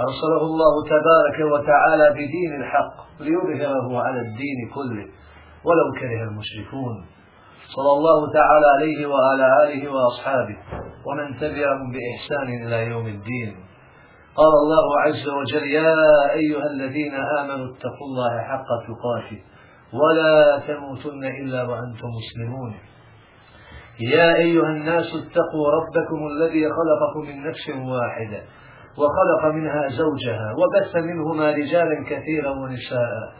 أرسله الله تبارك وتعالى بدين الحق ليظهره على الدين كله ولو كره المشركون. صلى الله تعالى عليه وعلى آله وأصحابه ومن تبعهم بإحسان إلى يوم الدين. قال الله عز وجل يا أيها الذين آمنوا اتقوا الله حق تقاته ولا تموتن إلا وأنتم مسلمون. يا أيها الناس اتقوا ربكم الذي خلقكم من نفس واحدة وخلق منها زوجها وبث منهما رجالا كثيرا ونساء.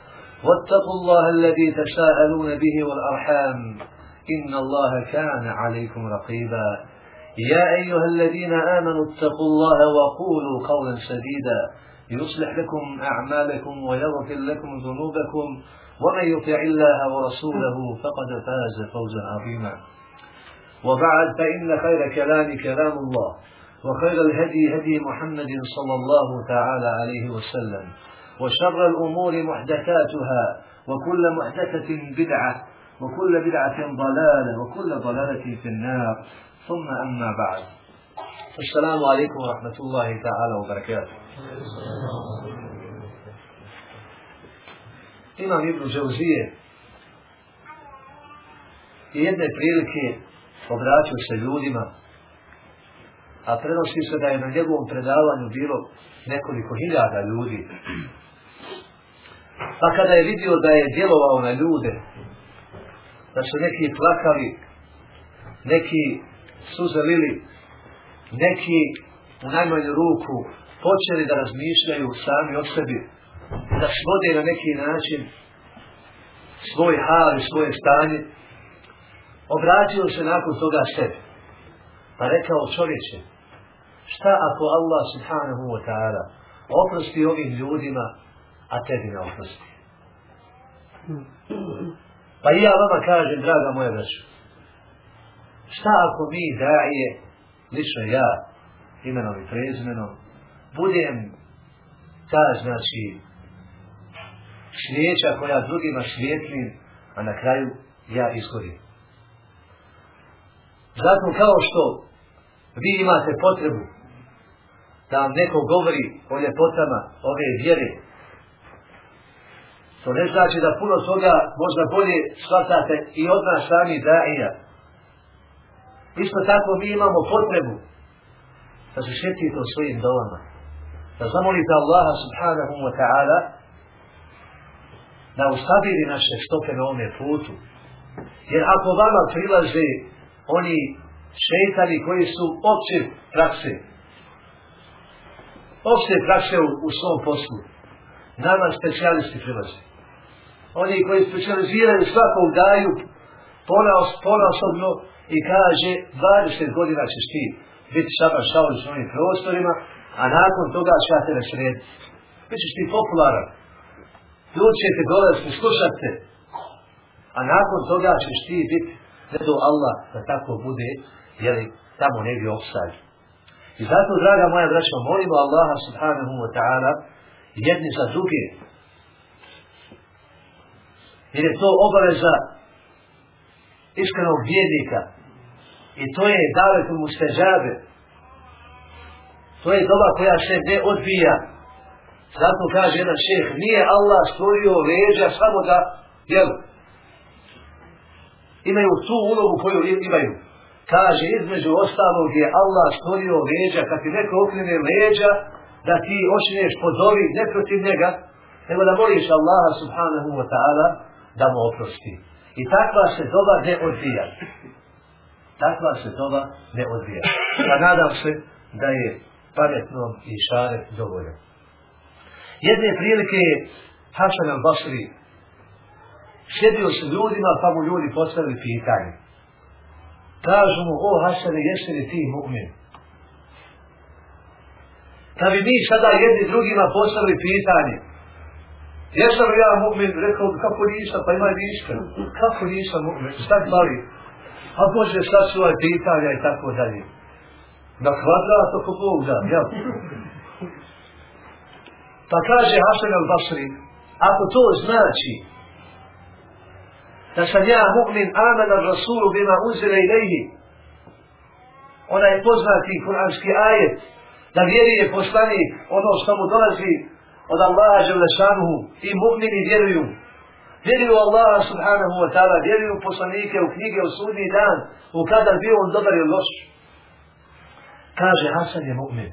واتقوا الله الذي تساءلون به والأرحام. إن الله كان عليكم رقيبا. يا أيها الذين آمنوا اتقوا الله وقولوا قولا سديدا. يصلح لكم أعمالكم ويغفر لكم ذنوبكم. ومن يطع الله ورسوله فقد فاز فوزا عظيما. وبعد فإن خير كلام كلام الله. وخير الهدي هدي محمد صلى الله تعالى عليه وسلم وشر الأمور محدثاتها وكل محدثة بدعة وكل بدعة ضلالة وكل ضلالة في النار. ثم أما بعد. السلام عليكم ورحمة الله تعالى وبركاته. Ibn Džauzije i jedne prilike obraćao se ljudima a prenosi se da je na njegovom predavanju bilo nekoliko hiljada ljudi. Pa kada je vidio da je djelovao na ljude, da su neki plakali, neki suzelili, neki u najmanju ruku počeli da razmišljaju sami o sebi, da svode na neki način svoj hal i svoje stanje, obratio se nakon toga sebi. Pa rekao čovječe, šta ako Allah subhanahu wa ta'ala oprosti ovim ljudima, a tebi ne oprosti? Pa i ja vama kažem, draga moja braća, šta ako mi daje, lično ja, imenom i prezmenom, budem ta, znači, svijeća koja drugima svijetlim, a na kraju ja izgorim. Zato kao što vi imate potrebu da vam neko govori o ljepotama ove vjere, to ne znači da puno toga možda bolje shvatate i od nas sami daija. Isto tako mi imamo potrebu da se šetite u svojim dolama. Da zamolite Allaha subhanahu wa ta'ala da ustabili naše stope na ovome putu. Jer ako vama prilaze oni šeitani koji su opće prakse, opšte prakse u, u svom poslu, nama specijalisti prilaze. Oni koji specializiraju svakog daju ponasobno i kaže 20 godina ćeš ti biti šaba šao u svojim prostorima, a nakon toga će te nasrediti. Bićeš ti popularan. Ljudi će te dolaziti, slušat te. A nakon toga ćeš ti biti ne do Allah da tako bude, jeli, tamo negdje opstaj. I zato, draga moja braća, molimo Allaha subhanahu wa ta'ala jedni za druge. Jer je to obaveza iskrenog vjernika. I to je davet mu stežabe. To je doba koja se ne odbija. Zato kaže jedan šeh, nije Allah stvorio leđa samo da, jel, imaju tu ulogu koju imaju. Kaže, između ostalog je Allah stvorio leđa, kad ti neko okrene leđa, da ti očineš podovi ne protiv njega, nego da moliš Allaha subhanahu wa ta'ala da mu oprosti. I takva se doba ne odvija. Takva se doba ne odvija. Ja nadam se da je pametnom i šare dovoljno. Jedne prilike je Hasan al-Basri sjedio s ljudima pa mu ljudi postavili pitanje. Kažu mu, o Hasane, jesi li ti mu'min? Da bi mi sada jedni drugima postavili pitanje, Jesam ja mu'min, rekao, kako nisam, pa ima viška. Kako nisam mu'min, šta ti mali? A Bože, šta su ovaj pitanja i tako dalje. Na kvadrat oko Bog da, jel? Pa kaže Hasan al-Basri, ako to znači da sam ja mu'min amen al-Rasulu bima uzire ilaihi, onaj poznati kuranski ajet, da vjeruje poslani ono što mu dolazi od Allaha Želešanuhu i mu'mini vjeruju. Vjeruju Allaha subhanahu wa ta'ala, vjeruju poslanike u knjige u sudnji dan, u kada bio on dobar ili loš. Kaže Hasan je mu'min.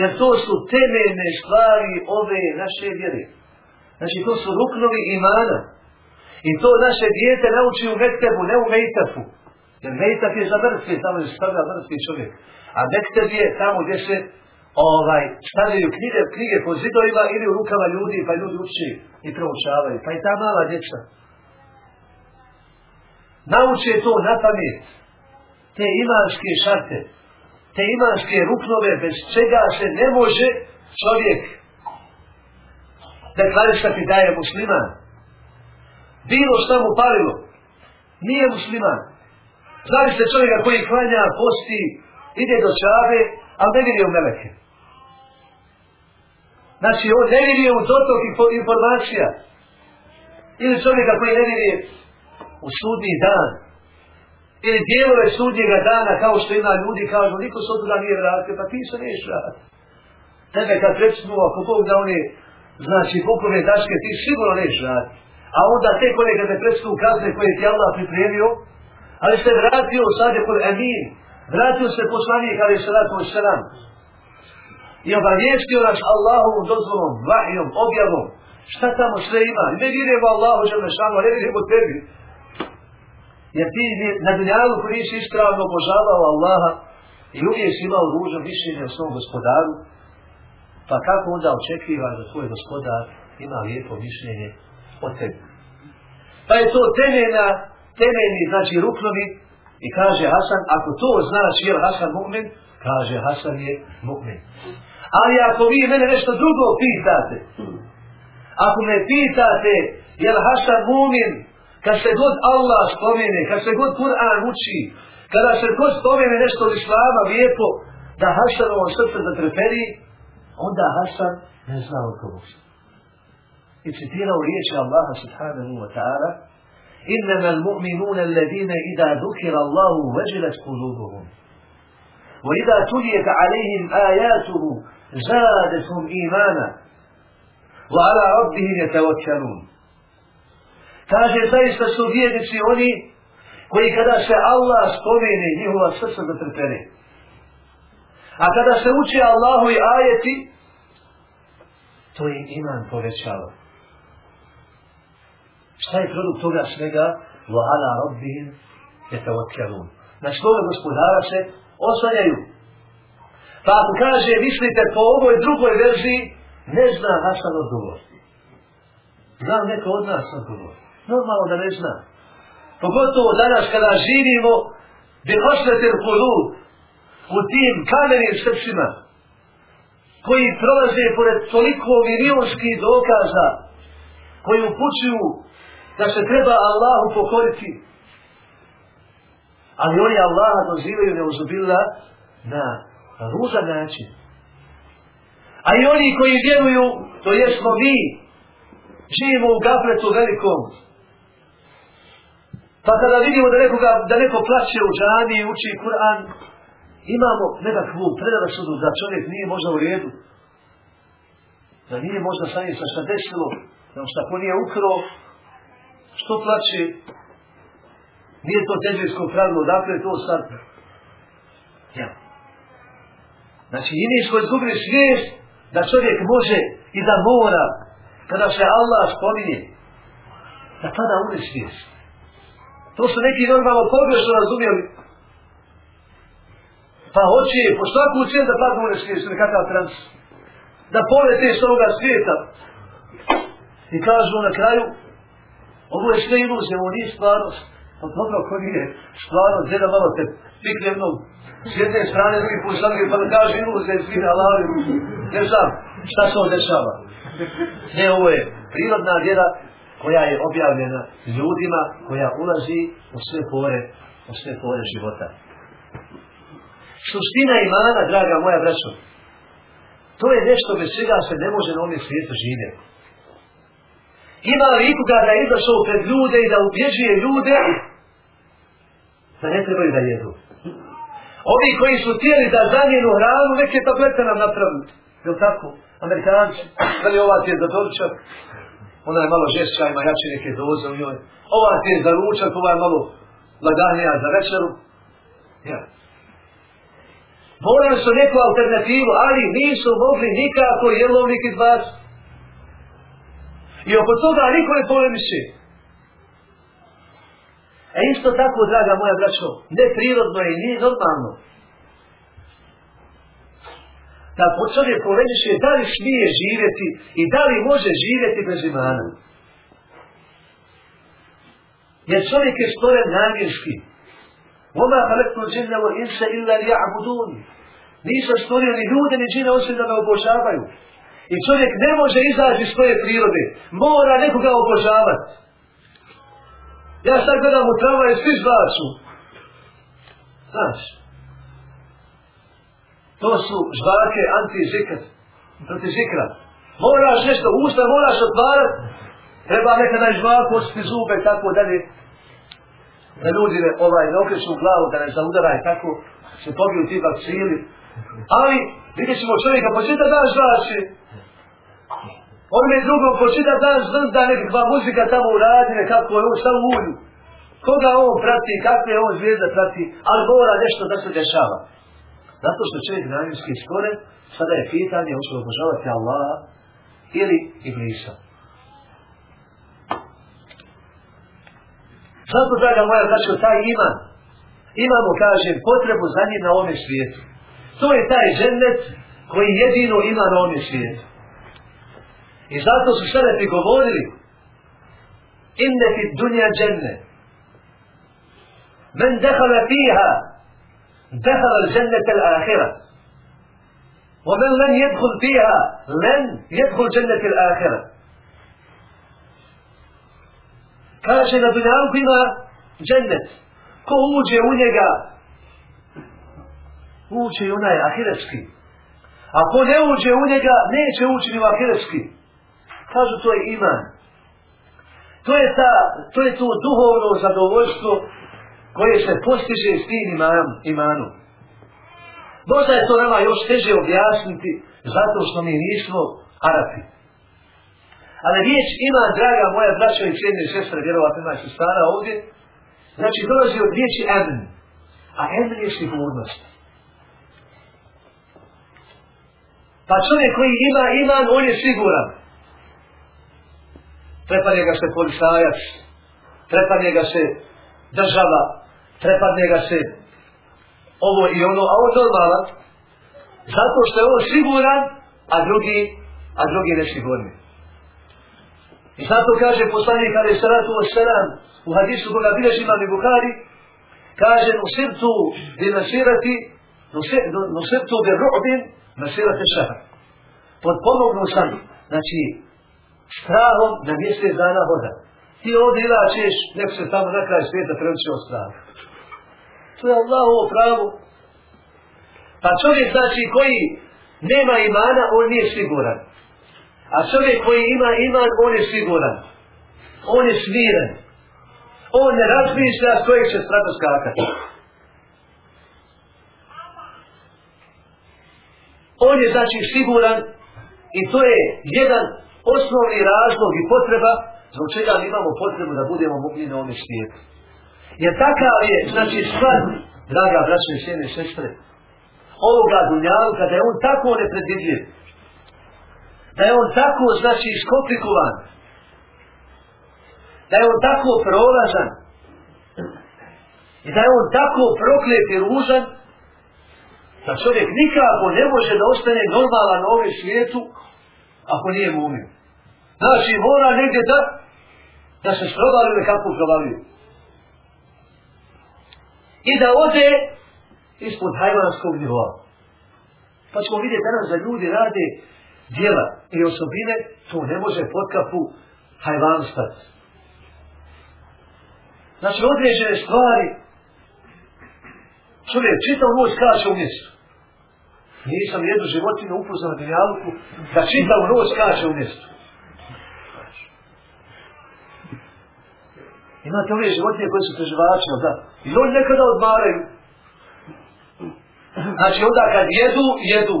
Jer to su temeljne stvari ove naše vjere. Znači to su ruknovi imana. I to naše dijete nauči u mektebu, ne u mejtafu. Jer mejtaf je za mrtve, tamo je stavlja mrtvi čovjek. A mekteb je tamo gdje se ovaj, stavljaju knjige, knjige po zidovima ili u rukama ljudi, pa ljudi uči i proučavaju. Pa i ta mala djeca. Nauče to na pamet. Te imanske šarte. Te imanske ruknove bez čega se ne može čovjek deklarisati da je musliman. Bilo što mu palilo. Nije musliman. Znali ste čovjeka koji klanja, posti, ide do čave, ali ne vidio meleke. Znači, on ne vidio u dotok informacija. Ili čovjeka koji ne vidio u sudni dan. Ili dijelove sudnjega dana, kao što ima ljudi, kažu, niko se od toga nije vratio, pa ti se neš vratio. Tebe kad predsnu, ako Bog da oni, znači, pokove daške, ti sigurno neš vratio. A onda tek one kada prestu kazne koje ti Allah pripremio, ali se vratio sad kod Amin, vratio se poslanik, ali je vratio se nam. I obavijestio nas Allahovom dozvolom, vahijom, objavom, šta tamo sve ima. I ne vidimo Allahu Želešanu, ne vidimo tebi. Jer ti na dunjalu koji nisi ispravno obožavao Allaha i uvijek si imao ružno mišljenje o svom gospodaru, pa kako onda očekivaš da tvoj gospodar ima lijepo mišljenje od tebi. Pa je to temeljna, temeljni, znači ruknovi, i kaže Hasan, ako to znaš, je Hasan mu'min, kaže Hasan je mu'min. Ali ako vi mene nešto drugo pitate, ako me pitate, je Hasan mu'min, kad se god Allah spomene, kad se god Kur'an uči, kada se god spomene nešto od Islama lijepo, da Hasan ovo srce zatreperi, onda Hasan ne zna od kogu se I citirao riječi Allaha subhanahu wa ta'ala, إنما المؤمنون الذين إذا ذكر الله وجلت قلوبهم وإذا تليت عليهم آياته زادتهم إيمانا وعلى ربهم يتوكلون kaže zaista su vjernici oni koji kada se Allah spomene njihova srca da trpene. A kada se uči Allahu i ajeti, to je iman povećava. Šta je produkt toga svega? Wa ala rabbihim yatawakkalun. Znači, na svoga gospodara se oslanjaju. Pa ako kaže, mislite po ovoj drugoj verziji, ne zna Hasan odgovor. Znam neko od nas odgovor. Normalno da ne zna. Pogotovo danas kada živimo bi osvetir kulu u tim kamenim srcima koji prolaze pored toliko milijonskih dokaza koji upućuju da se treba Allahu pokoriti. Ali oni Allaha dozivaju neuzubila na ružan način. A i oni koji vjeruju, to jesmo mi, živimo u gafletu velikom. Pa kada vidimo da, nekoga, da neko plaće u džami i uči Kur'an, imamo nekakvu predrasudu da čovjek nije možda u redu. Da nije možda sa njim šta desilo, da šta ko nije ukro, što plaće, nije to teđersko pravilo, dakle je to sad. Ja. Znači, i mi smo izgubili svijest da čovjek može i da mora, kada se Allah spominje, da pada u svijest. To su neki normalno pogrešno razumijeli. Pa hoće po svaku cijenu da pada u svijest, nekakav trans. Da polete s ovoga svijeta. I kažu na kraju, Ovo je sve iluzija, ovo nije stvarnost. Pa dobro, ako nije stvarnost, gdje da malo te pikne mnom s jedne strane, drugi put sam pa da kaže iluzija i alavi. Ne znam, šta se on dešava? Ne, ovo je prirodna vjera koja je objavljena ljudima, koja ulazi u sve pore, u sve pore života. Suština imana, draga moja braćo, to je nešto bez čega se ne može na ovom svijetu živjeti. Ima li ikoga da je izašao pred ljude i da ubježuje ljude da ne trebaju da jedu. Ovi koji su tijeli da zamijenu hranu, neke tablete nam napravili. Je tako? Amerikanci, da li ova ti je za doručak, ona je malo žešća, ima jače neke doze u njoj. Ova ti je za ručak, ova je malo laganija za večeru. Ja. Morali su neku alternativu, ali nisu mogli nikako jelovnik izbaciti. I oko toga niko ne polemiše. E isto tako, draga moja braćo, neprirodno je i nije normalno. Da po čovjek polemiše da li smije živjeti i da li može živjeti bez imana. Jer čovjek je stvoren namjenski. Oma halektu džinna wa insa illa li abuduni. Nisam stvorio ni ljude ni džine osim da me obožavaju. I čovjek ne može izaći iz svoje prirode. Mora nekoga obožavati. Ja sad gledam u tramvaju, svi zvaču. Znaš. To su žvake anti-zikr. Anti-zikra. Moraš nešto, usta moraš otvarat. Treba nekada i žvaku, očiti zube, tako dalje. Da ljudi ne, ovaj, ne okreću glavu, da ne zaudaraj, tako se pobiju ti bakcili. Ali, vidjet ćemo čovjeka, početa dan žvači. On mi drugom počita dan zvrda nekakva muzika tamo uradi, nekako je on šta u ulju. Koga on prati, kakve on zvijezda prati, ali mora nešto da se dešava. Zato što čovjek namjenski skore, sada je pitanje, hoće li obožavati Allaha ili Iblisa. Zato, draga moja, znači taj iman, imamo, kažem, potrebu za njim na ovome svijetu. To je taj džennet koji jedino ima na ovome svijetu. I zato su šerefi govorili inne fi dunja dženne men dehala fiha dehala džennete l'ahira ومن لن يدخل فيها لن يدخل جنة الآخرة kaže na dunjalku ima džennet ko uđe u njega uđe i onaj ahiretski a ko ne uđe u njega neće ući ni u ahiretski kažu to je iman. To je, ta, to je to duhovno zadovoljstvo koje se postiže s tim iman, imanom. Možda je to nama još teže objasniti zato što mi nismo Arapi. Ali riječ ima, draga moja braća i cijene sestre, vjerovatno ima se stara ovdje, znači dolazi od riječi emen. A emen je sigurnost. Pa čovjek koji ima iman, on je siguran prepadne ga se policajac, prepadne ga se država, prepadne ga se ovo i ono, a on normalan, zato što je on siguran, a drugi, a drugi nesigurni. I zato kaže poslanik Ali Salatu Veselam u hadisu koga bilježi imam i Bukhari, kaže nusirtu bi nasirati, nusirtu bi ru'bin nasirati šaha. Podpomognu sam, znači strahom na mjesec dana voda. Ti ovdje ilačeš, neko se tamo na kraj svijeta preučio strah. To je Allahovo pravo. Pa čovjek znači koji nema imana, on nije siguran. A čovjek koji ima iman, on je siguran. On je smiren. On ne razmišlja s kojeg će strata skakati. On je znači siguran i to je jedan osnovni razlog i potreba zbog čega mi imamo potrebu da budemo mogli na ovom svijetu. Jer takav je, znači, stvar, draga braćo i sjene sestre, ovoga dunjavka, da je on tako nepredvidljiv, da je on tako, znači, iskomplikovan, da je on tako prolazan, i da je on tako proklet i ružan, da čovjek nikako ne može da ostane normalan na ovom svijetu, ako nije mumin. Znači, mora negdje da, da se strobali kako provaliju. I da ode ispod hajvanskog nivoa. Pa ćemo vidjeti danas da ljudi rade djela i osobine, to ne može pod kapu hajvan stati. Znači, određene stvari, čovjek čitav noć kaže u mjestu. Nisam jednu životinu upoznao na dunjalku da čitav noć kaže u mjestu. Imate ove životinje koje su preživače, da? I oni nekada odmaraju. Znači onda kad jedu, jedu.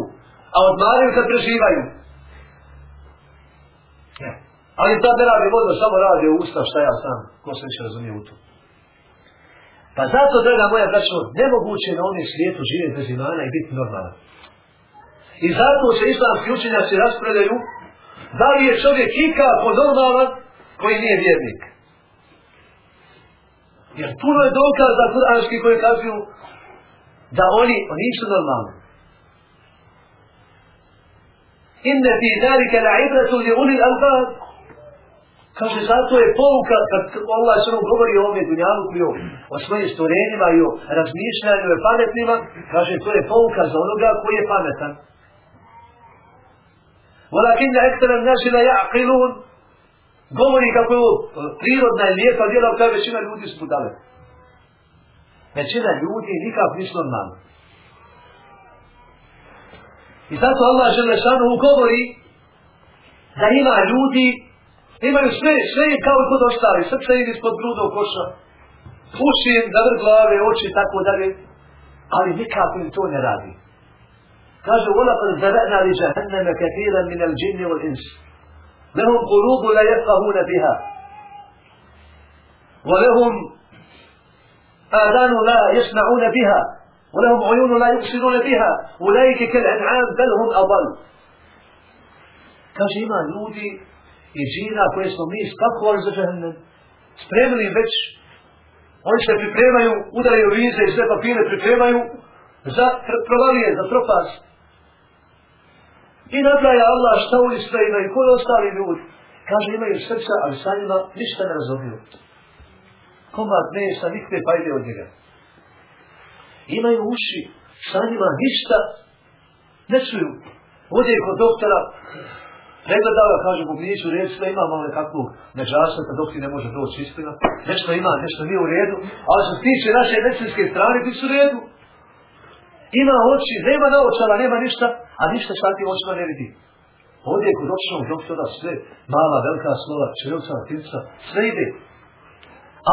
A odmaraju kad preživaju. Ne. Ali to ne radi vodo, samo radi u šta ja sam. Ko se više razumije u to. Pa zato, draga moja braćo, nemoguće na ovom svijetu živjeti bez imana i biti normalan. I zato se islamski učenjaci raspravljaju da li je čovjek ikako normalan koji nije vjernik. Jer puno je dokaz za kuranski koji kažu da oni, oni nisu normalni. Inne fi dalike la ibratu li uli al-bad. Kaže, zato je pouka, kad Allah se nam govori o ovome dunjalu bio, o svojim stvorenjima i o razmišljanju i pametnima, kaže, to je pouka za onoga koji je pametan. Walakin da ekstera naši la ja'qilun, govori kako je prirodna i lijepa djela, kada većina ljudi su budale. Većina ljudi nikak nisu normalni. I zato Allah žele šanu govori da ima ljudi, imaju sve, sve je kao i kod ostali, srce ide ispod gruda u koša, puši im da vrh glave, oči i tako dalje, ali nikako im to ne radi. قال ولقد ذبأنا لجهنم كثيرا من الجن والإنس. لهم قلوب لا يفقهون بها ولهم آذان لا يسمعون بها ولهم عيون لا يبصرون بها أولئك كالأنعام بل هم أضل. كاش إما نودي يجينا كويسو ميس كاكو أرز جهنم. سبريمني بيتش Oni se pripremaju, udaraju rize iz sve papire. I nabraja Allah šta u sve imaju, koji ostali ljudi. Kaže, imaju srca, ali sa njima ništa ne razumiju. Komad mesa, nikde pa ide od njega. Imaju uši, sa njima ništa ne čuju. Ode kod doktora, pregledava, kaže, bubniću, reći, sve imamo nekakvu nežasnost, dok ti ne može doći istina. Nešto ima, nešto nije u redu, ali što tiče naše medicinske strane, bi su u redu. Ima oči, nema naočala, nema ništa, a ništa šta ti očima ne vidi. Ovdje kod očnog doktora sve, mala, velika slova, čelca, tica, sve ide.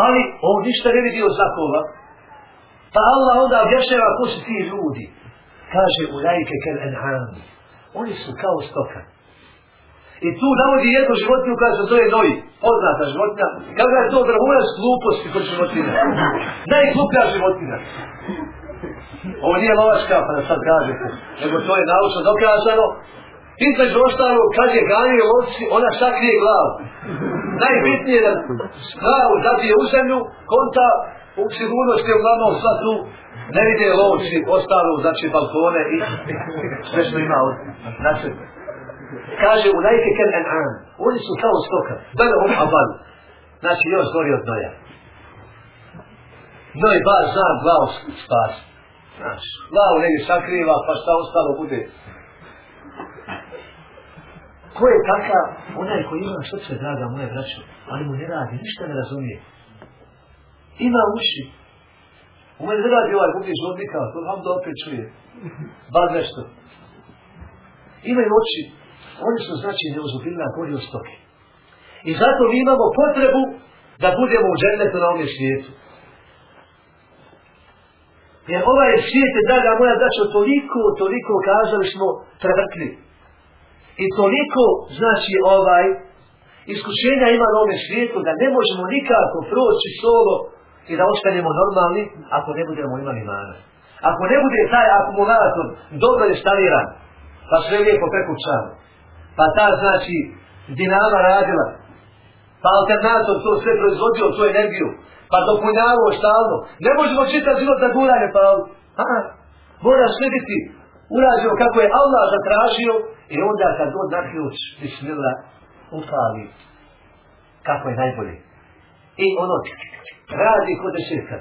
Ali on ništa ne vidi od znakova. Pa Allah onda objašnjava ko su ti ljudi. Kaže u lajke kel en'am. Oni su kao stoka. I tu navodi jednu životinju koja se zove Noji. Poznata životinja. Kako je to vrhunac gluposti kod životinja. Najgluplja životinja. Ovo nije lovačka, pa da sad kažete. Nego to je naučno dokazano. Između ostalo, kad je ganio lovci, ona sakrije glavu. Najbitnije da glavu zabije u zemlju, konta u sigurnosti uglavnom sva tu ne vide lovci, ostalo, znači balkone i sve što ima od naše. Kaže, u najke ken en an, oni su kao stoka, bele hum abal, znači još gori od noja. Noj bar zna glavu spasiti. Znaš, glavu negdje sakriva, pa šta ostalo bude. Ko je takav? Onaj koji ima srce, draga moje braćo, ali mu ne radi, ništa ne razumije. Ima uši. U mene ne radi ovaj budiš odnika, to vam da opet čuje. Bar nešto. Imaju oči. Oni su znači neuzubilna gori od stoke. I zato mi imamo potrebu da budemo u džennetu na ovom svijetu. Jer ovaj svijet je, draga moja braćo, toliko, toliko kazali smo prevrtli. I toliko, znači, ovaj, iskušenja ima na ovom svijetu da ne možemo nikako proći solo i da ostanemo normalni ako ne budemo imali mana. Ako ne bude taj akumulator dobro instaliran, pa sve lijepo prekućano, pa ta, znači, dinama radila, pa alternator to sve proizvodio, tu energiju, pa dopunjavao stalno. Ne možemo čitati život za guranje pa A, mora sve biti urađeno kako je Allah zatražio i onda kad god na ključ, bismillah, upali kako je najbolje. I ono radi kod desirka.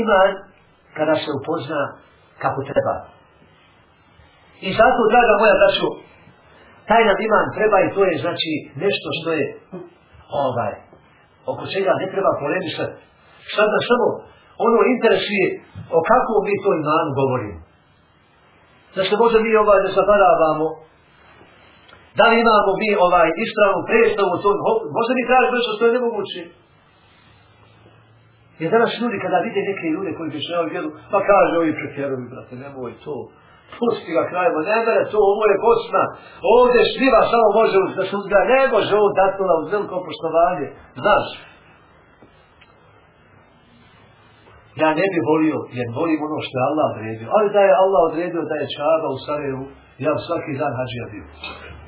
Iman kada se upozna kako treba. I zato, draga moja braćo, Taj nam iman treba i to je znači nešto što je ovaj, oko čega ne treba polemisati. Šta da samo ono interesuje o kakvom mi to imanu govorimo. Zašto može mi ovaj da zabaravamo Da li imamo mi ovaj ispravnu predstavu o tom, možda mi traži nešto što je nemoguće. Jer danas ljudi kada vide neke ljude koji prišljavaju vjeru, pa kaže ovi pretjeruju, brate, nemoj to. Pusti ga krajima, ne mere to, ovo je Bosna. Ovdje šljiva samo može da se uzgaja, ne može ovo datula uz veliko poštovanje. Znaš? Ja ne bi volio, jer volim ono što je Allah odredio. Ali da je Allah odredio da je čaba u Sarajevu, ja svaki dan hađija bio.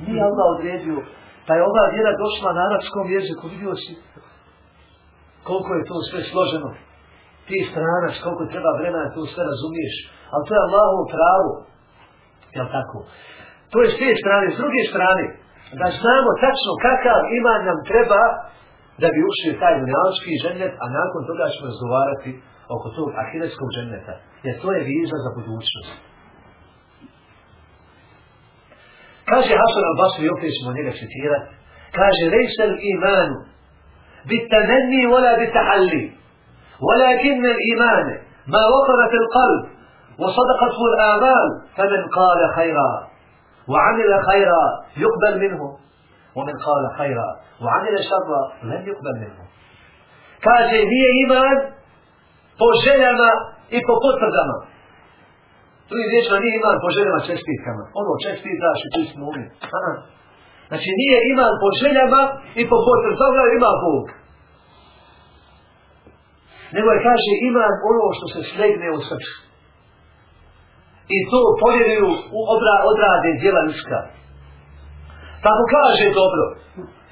Nije Allah odredio, pa je ova vjera došla na arabskom jeziku, vidio si koliko je to sve složeno. Ti stranac, koliko treba vremena, to sve razumiješ. Ali to je Allahovo pravo. Jel tako? To je s te strane. S druge strane, da znamo tačno kakav iman nam treba da bi ušli taj dunjalski ženet, a nakon toga ćemo razgovarati oko tog ahireskog ženeta. Jer to je viza za budućnost. Kaže Hasan al-Basri, opet ćemo njega citirati, kaže, lejsel imanu, بالتمني ولا بالتحلي ولكن الإيمان ما وقر في القلب وصدقته الآمال فمن قال خيرا وعمل خيرا يقبل منه ومن قال خيرا وعمل شرا لن يقبل منه kaže nije iman po željama i po potvrdama Tu je riječ nije iman po željama čestitkama. Ono, čestitaš i tu smo umi. Znači nije iman po željama i po potvrdama, ima Bog. Nego je kaže iman ono što se slegne u srcu. I to povjeruju u obra, odrade djela ljudska. Pa mu kaže dobro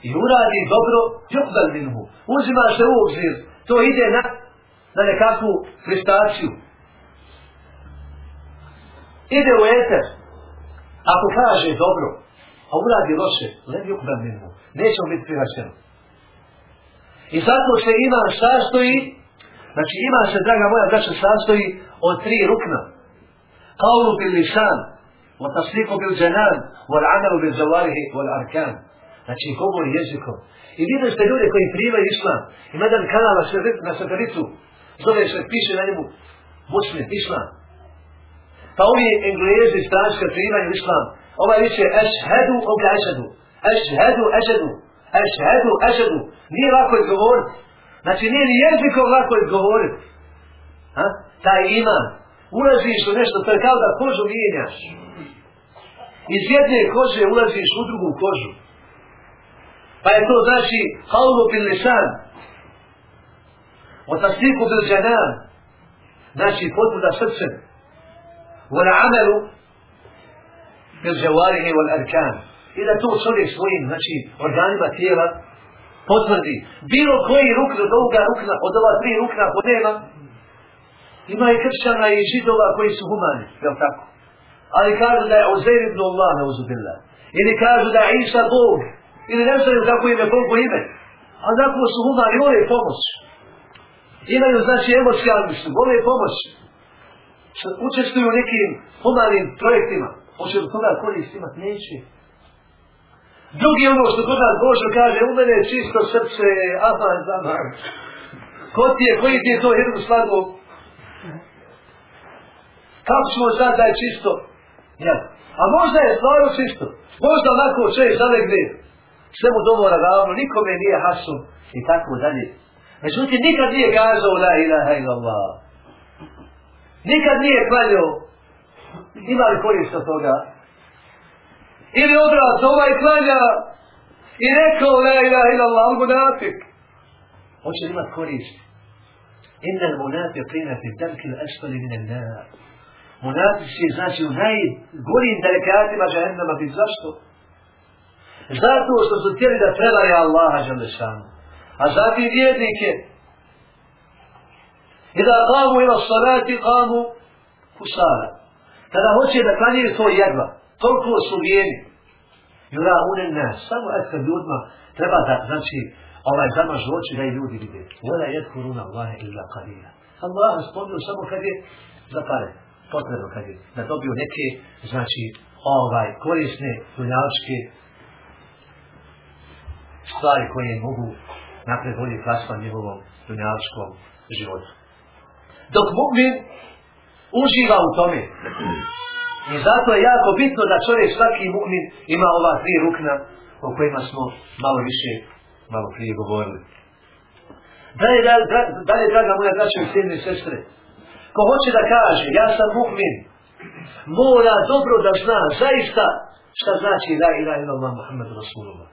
i uradi dobro, jukbel minhu. Uzima se u obzir. To ide na, na nekakvu prestaciju ide u eter, ako kaže dobro, a uradi loše, lebi ukban minhu, Nećemo biti prihvaćeno. I zato se ima sastoji, znači ima se, draga moja braća, sastoji od tri rukna. قول باللسان وتصديق بالجنان والعمل بالجوارح džanan. Znači, govori jezikom. I vidite ste ljude koji primaju islam. Ima jedan kanal na satelitu, zove se, piše na njemu, muslim, islam. Pa ovi englezi iz stranska primaju islam. Ovaj viće ešhedu, on ga ešhedu. Ešhedu, ešhedu. Ešhedu, ešhedu. Nije lako izgovoriti. Znači nije ni jezikom lako izgovoriti. Ha? Taj iman ulaziš u nešto, to je kao da kožu mijenjaš. Iz jedne kože ulaziš u drugu kožu. Pa je to znači Haulu bin Lisan. O tasniku bil džanan. Znači potvrda srce. O na bil džavarihi wal arkan. I da to čovjek svojim, znači organima tijela potvrdi. Bilo koji rukna od ovoga rukna, od ova tri rukna podela, ima i kršćana i židova koji su humani, jel tako? Ali kažu da je Uzair ibn Allah, neuzubillah. Ili kažu da je Isa Bog. Ili ne znaju kako ime, je ime. A zapravo su humani, vole pomoć. Imaju, znači, emocijalni su, vole pomoć učestvuju u nekim humanim projektima. Hoće li toga korist imat? Neće. Drugi ono što kod nas Božo kaže, u mene je čisto srce, aman, aman. Ko ti je, koji ti je to jednu slagu? Kako ćemo znati da je čisto? Ja. A možda je stvarno čisto. Možda onako čovjek zalegne sve mu domora ravno, nikome nije hasum i tako dalje. Međutim, nikad nije kazao la ilaha illallah. Nikad nije klanio. Ima li korist od toga? Ili odrat ovaj klanja i rekao la ilaha ila Allah, al munafik. Hoće li imat korist? Fi darki al asfali min al nar. Munafici znači u najgorim delikatima džahennama bi zašto? Zato što su htjeli da prevare Allaha želešanu. A zatim vjernike, Ida qamu ila salati qamu kusala. Kada hoće da klanjaju to jedva, toliko su vijeni. Jura unen nas, samo etka ljudima treba da, znači, ovaj zamažu oči da i ljudi vide. Vola jedkuruna Allahe illa qalila. Allah spomnio samo kad je za pare, potrebno kad je, da dobiju neke, znači, ovaj, korisne, dunjavčke stvari koje mogu napred bolje klasma njegovom dunjaličkom životu. Dok mu'min uživa u tome. I zato je jako bitno da čovjek svaki mu'min ima ova tri rukna o kojima smo malo više, malo prije govorili. Dalje, dalje, dalje draga moja braća i sjedne sestre, ko hoće da kaže, ja sam mu'min, mora dobro da zna zaista šta znači la ilaha illallah Muhammed Rasulullah.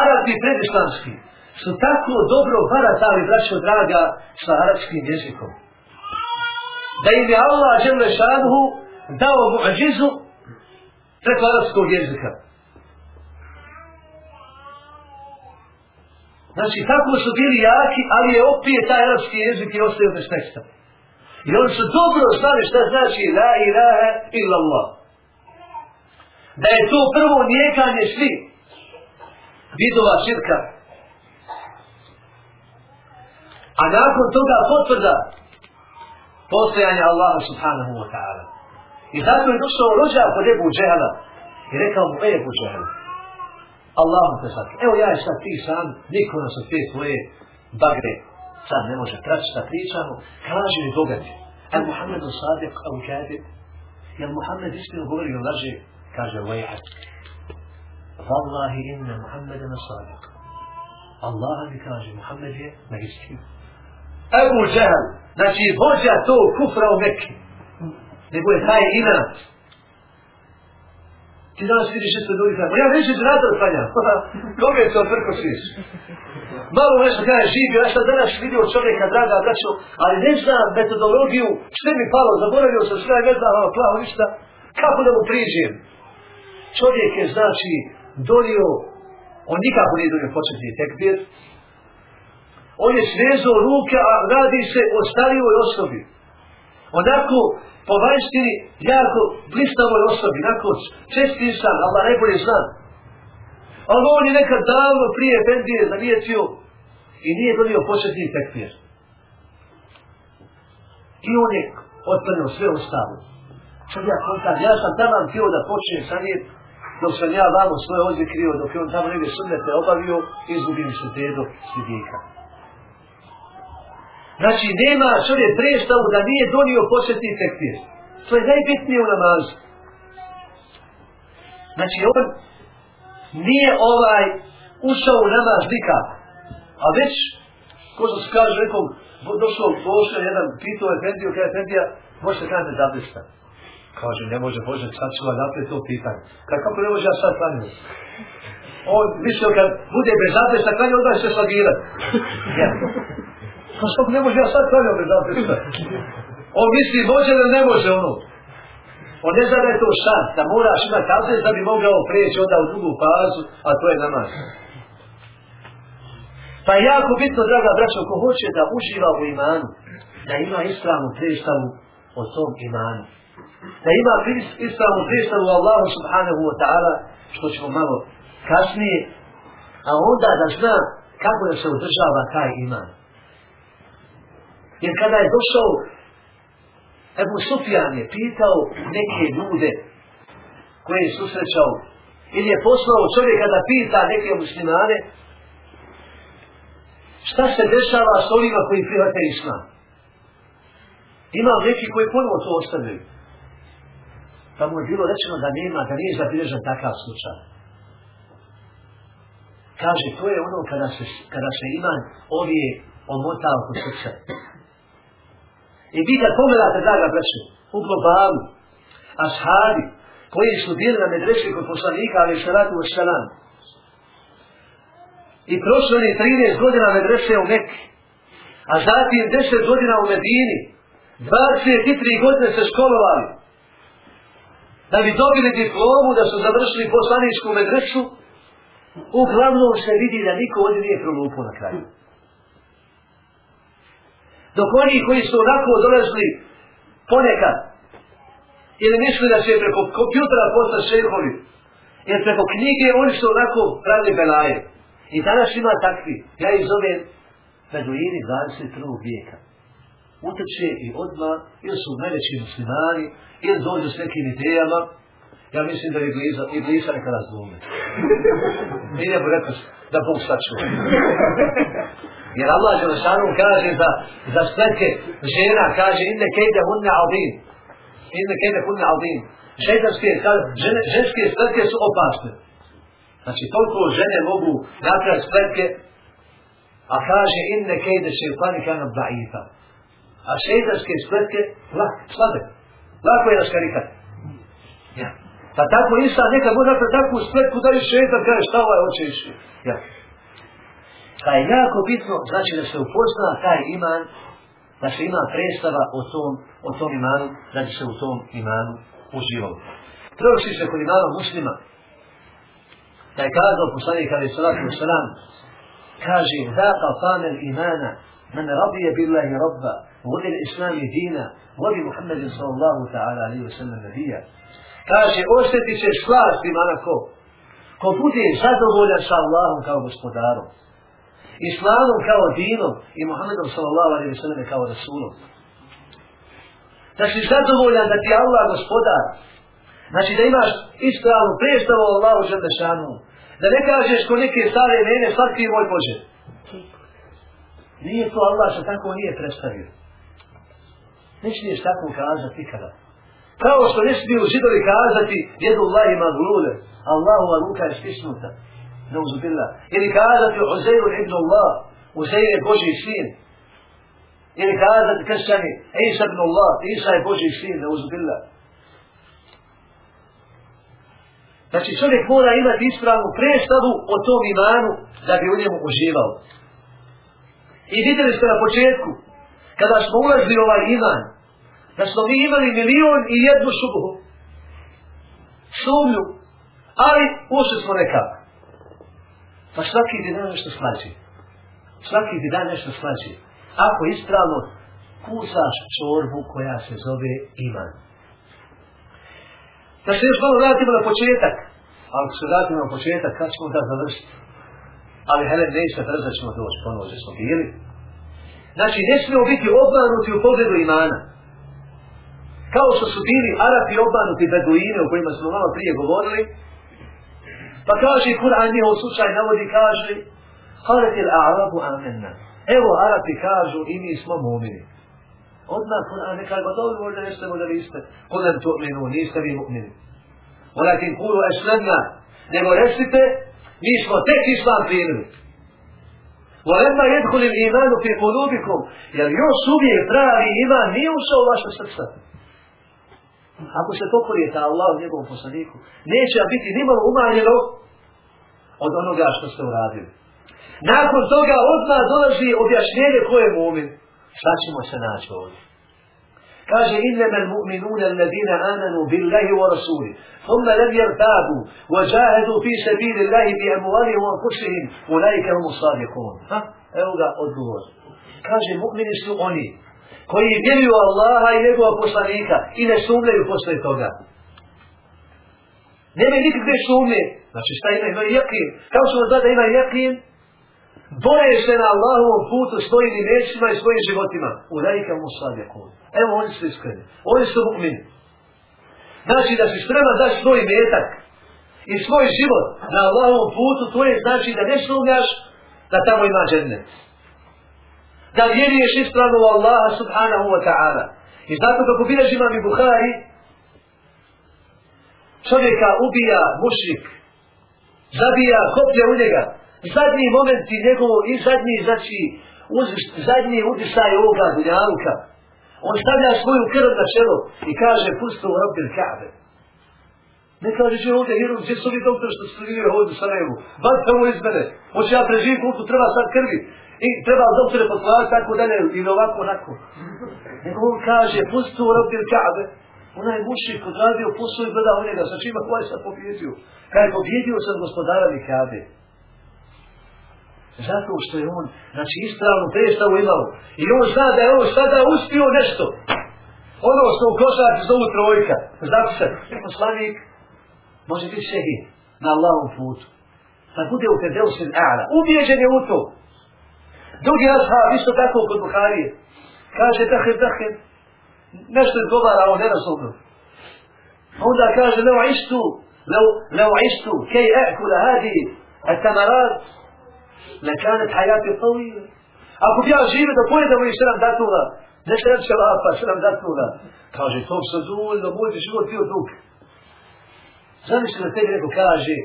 Arabi predislamski su tako dobro baratali, braćo draga, sa arabskim jezikom. Da im je Allah žele šanuhu dao mu'ađizu preko arabskog jezika. Znači, tako su bili jaki, ali je opije taj arapski jezik i ostaju bez teksta. I oni su dobro znali šta znači la ilaha illa Allah. Da je to prvo nijekanje svi vidova širka. A nakon toga potvrda postojanja Allaha subhanahu wa ta'ala. I zato je došao rođa kod Ebu Džehala i rekao mu, Ebu Džehala, Allahom te sad, evo ja i sad ti sam, niko nas od te tvoje bagre sad ne može praći da pričamo, kaže mi dogadi. al Muhammed u sadiq, al u kadi, jel Muhammed istinu govori o laži, kaže vajhat. Wallahi inna Muhammed na sadiq. Allah mi kaže, Muhammed je na istinu. Ebu Džehal, znači vođa to kufra u Mekke, nego je taj inat, Ti danas vidiš što drugi kaže, ja neću ti nazad klanjam. Kome je to prko sviš? Malo nešto kaže živi, ja sam danas vidio čovjeka, draga, braćo, ali ne znam metodologiju, sve mi palo, zaboravio sam sve, ne znam, plavo, ništa, kako da mu priđem? Čovjek je, znači, donio, on nikako nije donio početni tekbir, on je svezo ruke, a radi se o starijoj osobi. Onako, po vanjštini jako blistavoj osobi, onako, česti san, Allah najbolje zna. Ali on je nekad davno prije Efendije zanijetio i nije donio početni tekbir. I on je otprnio sve ostalo. Sad ja kontam, ja sam tamo htio da počnem sa njim, dok sam ja vamo svoje ovdje krio, dok je on tamo negdje sunnete obavio, izgubim se dedo svidika. Znači, nema čovjek predstavu da nije donio početni tekbir. To je najbitnije u namazu. Znači, on nije ovaj ušao u namaz nikako. A već, ko što se kaže, rekao, došao Boša, jedan pitao Efendiju, kada Efendija, može se kada da zablista. Kaže, ne može, Bože, sad ću vam naprijed to pitanje. Kaže, kako ne može ja sad klanjati? On mislio, kad bude bez zablista, klanjati, onda će se slagirati. Pa što ne može ja sad klanjati bez abdesta. On misli, može li ne može ono? On ne zna da je to šan, da moraš imati abdest da bi mogao prijeći onda u drugu fazu, a to je namaz. Pa je jako bitno, draga braćo, ko hoće da uživa u imanu, da ima ispravnu predstavu o tom imanu. Da ima ispravnu predstavu o Allahu subhanahu wa ta'ala, što ćemo malo kasnije, a onda da zna kako da se održava taj iman. Jer kada je došao Ebu Sufjan je pitao neke ljude koje je susrećao ili je poslao čovjeka da pita neke muslimane šta se dešava s ovima koji prihvate islam. Ima neki koji ponovo to ostavljaju. Pa mu je bilo rečeno da nema, da nije zabilježen takav slučaj. Kaže, to je ono kada se, kada se iman ovije omota oko srca. I vi kad pogledate, draga braću, u globalu, ashabi, koji su bili na medreši kod poslanika, ali salatu wa i prošlo je 13 godina medrese u Mekke, a zatim 10 godina u Medini, 23 godine se školovali, da bi dobili diplomu, da su završili poslaničku medresu, uglavnom se vidi da niko od nije prolupio na kraju. Dok oni koji su onako dolazili ponekad, ili misli da će preko kompjutera postati šehovi, jer preko knjige oni su onako pravili belaje. I danas ima takvi, ja ih zovem Beduini 21. vijeka. Utrče i odmah, ili su najveći muslimani, ili dođu s nekim idejama, ja mislim da je bliza, i bliza neka razdume. Nije mu rekao da Bog sačuva. Jer Allah Želešanu kaže za, za spletke žena, kaže inne kejde hunne albin. Inne kejde hunne albin. Šeitanske, žene, ženske spletke su opasne. Znači, toliko žene mogu napraviti spletke, a kaže inne kejde šeitani kana da'ifa. A šeitanske spletke, lak, slabe. Lako je raškarikat. Ja. Pa tako Isa nekad može napraviti takvu spletku da je šeitan kaže šta ovaj hoće iši. Ja. Pa je jako bitno, znači da se upozna taj iman, da se ima predstava o tom, o tom imanu, da bi se u tom imanu uživalo. Prvoši se kod imana muslima, da je kazao poslanik ali salatu wasalam, kaže, zaqa famel imana, من رضي بالله ربا وبالإسلام دينا وبمحمد صلى الله تعالى عليه وسلم نبيا kaže osjetit se slast imana ko? Ko bude zadovoljan sa Allahom kao gospodarom islamom kao dinom i Muhammedom sallallahu alaihi wa sallam kao rasulom. Da si zadovoljan da ti Allah gospodar. Znači da imaš ispravnu predstavu o Allahu želešanu da ne kažeš ko neke stare mene svaki moj Bože. Nije to Allah se tako nije predstavio. Nećeš tako kazati nikada. Kao što ne smiju židovi kazati jedu Allah ima glule, Allahova ruka je stisnuta. Neuzubila. Ili kazati Uzeiru ibn Allah, Uzeir je Boži sin. Ili kazati kršćani, Isa ibn Allah, Isa je Boži sin, neuzubila. Znači čovjek mora imati ispravnu predstavu o tom imanu da bi u njemu uživao. I vidjeli ste na početku, kada smo ulazili ovaj iman, da smo mi imali milion i jednu šubu. Sumnju. Ali ušli smo nekako. Pa svaki bi dan nešto slađi. Svaki bi dan nešto slađi. Ako ispravno kusaš čorbu koja se zove iman. Da se još malo vratimo na početak. Ali ako se vratimo na početak, kad ćemo da završiti? Ali hele, neće se brzo ćemo doći ponovo, smo bili. Znači, ne smijemo biti obmanuti u pogledu imana. Kao što su bili Arapi obmanuti Beduine o kojima smo malo prije govorili. Pa kaže Kur'an njihov slučaj navodi kaže Haletil a'rabu amenna. Evo Arapi kažu i mi smo mumini. Odmah Kur'an ne kaže, pa dobro možda jeste možda vi ste. Kudan tu'minu, niste vi mu'mini. Olakin kuru eslemna. Nego recite, mi smo tek islam primili. Volema jedhuli imanu fi kulubikum. Jer još uvijek pravi iman nije ušao u vaše srca. Ako se pokorije ta Allah njegovom poslaniku, neće biti nimalo umanjeno od onoga što ste uradili. Nakon toga odmah dolazi objašnjenje ko je mumin. Šta ćemo se naći ovdje? Kaže, innama al-mu'minuna alladina amanu billahi wa rasuli, thumma lam yartabu, wa jahadu fi sabili Allahi bi amuali wa anfusihim, ulaika humu sadiqun. Ha? Evo ga odgovor. Kaže, mu'mini su oni, koji vjeruju Allaha i njegova poslanika i ne sumljaju posle toga. Nema nikakve sumnje. Znači šta ima? Ima jakin. Kao što zna da ima jakin, boje se na Allahovom putu svojim imecima i svojim životima. U rajka mu slavlja. Evo oni su iskreni. Oni su mu'mini. Znači da si spreman daš svoj metak i svoj život na Allahovom putu, to je znači da ne sumnjaš da tamo ima džennet da vjeruješ ispravno u Allaha subhanahu wa ta'ala. I zato kako bilježi imam i Bukhari, čovjeka ubija mušrik, zabija koplje u njega, zadnji momenti njegovo i zadnji, znači, uz, zadnji udisaj ovoga dunjaluka, on stavlja svoju krv na čelo i kaže, pusto u robir kabe. Ne kaže, će ovdje, jer gdje su ovi doktor što su vidjeli ovdje u Sarajevu, bavite ovo iz mene, hoće ja preživim koliko treba sad krvi, i treba doktore poslati tako dalje ili ovako onako. Nego on kaže, pusti u robil Ka'be, onaj mušik odradio posao i gleda u njega, sa čima koja je sad pobjedio. Kaj je pobjedio sam gospodara mi Kaabe. Zato što je on, znači ispravnu predstavu imao. I on zna da je on sada uspio nešto. Ono što u košarci zovu trojka. Zato se, poslanik može biti šehid na Allahom putu. Da bude u Fedeusin A'la. Ubijeđen je u to. Drugi ashab, isto tako kod Buharije, kaže dahir, dahir, nešto izgovara, on ne razumio. Onda kaže, leo ištu, leo ištu, لو عشت لو لو عشت كي أأكل هذه الثمرات لكانت حياتي طويلة. أكو بيا جيبة تقول ده ويش رم داتوها، ليش رم شرافة، شرم داتوها. كاجي توب سدول، لمول بشلو تيو دوك. Zamisli da tebi neko kaže,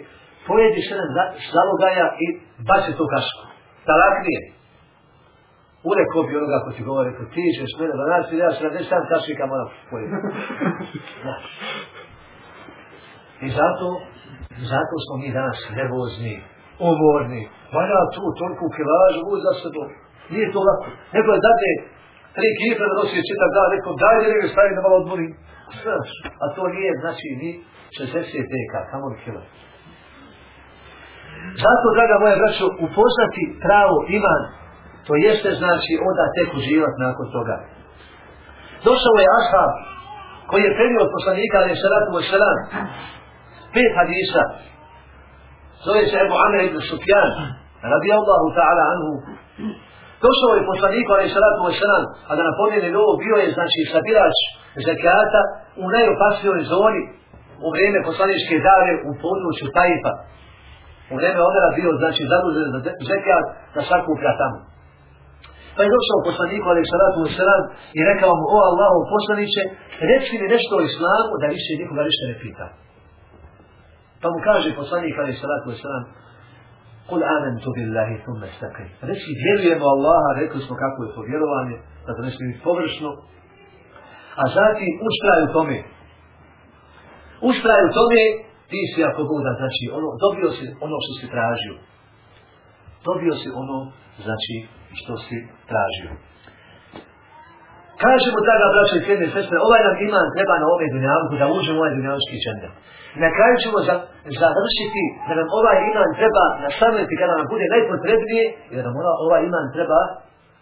pojedi šedan zalogaja i baci tu kašku. Talak nije. Ureko bi onoga ko ti govori, ko ti ćeš mene, da nas ja se na sam kašika moram pojeti. I zato, zato smo mi danas nervozni, umorni. Valja tu toliko kilažu, uz za sebe. Nije to lako. Neko je date tri kifre da nosi čitav dan, neko daj da nego stavi da malo odmori. A to nije, znači, ni 60 deka, kamo li kila. Zato, draga moja braćo, upoznati pravo iman, to jeste znači onda tek uživat nakon toga. Došao je Ashab, koji je prenio od poslanika, ali je salatu wa salam, pet hadisa, zove se Ebu Amr ibn Sufjan, radi Allahu ta'ala anhu, došao je poslaniku ali je salatu wa salam, a da napomene ovo bio je, znači, sabirač zekata u najopasnijoj zoni, u vrijeme poslaničke dave u području Tajifa. U vrijeme odara bio, znači, zadužen za zekat da sakuplja tamo. Pa je došao poslaniku, ali salatu wa salam, i rekao mu, o Allahu poslaniće, reci mi nešto o islamu, da više nikoga ništa ne pita. Pa mu kaže poslanik, ali salatu wa salam, Kul amantu billahi thumma istaqim. Reci vjerujemo Allaha, rekli smo kako je to vjerovanje, da to ne smije biti površno. A zatim ustraj u tome. Ustraj u tome, ti si ako Boga, znači, ono, dobio si ono što si tražio. Dobio si ono, znači, što si tražio. Kažemo tada, braće i sredne sestre, ovaj nam iman treba na ove dunjavku, da uđemo u ovaj dunjavski džender. Na kraju ćemo za, završiti da nam ovaj iman treba na samleti kada nam bude najpotrebnije, jer nam ovaj iman treba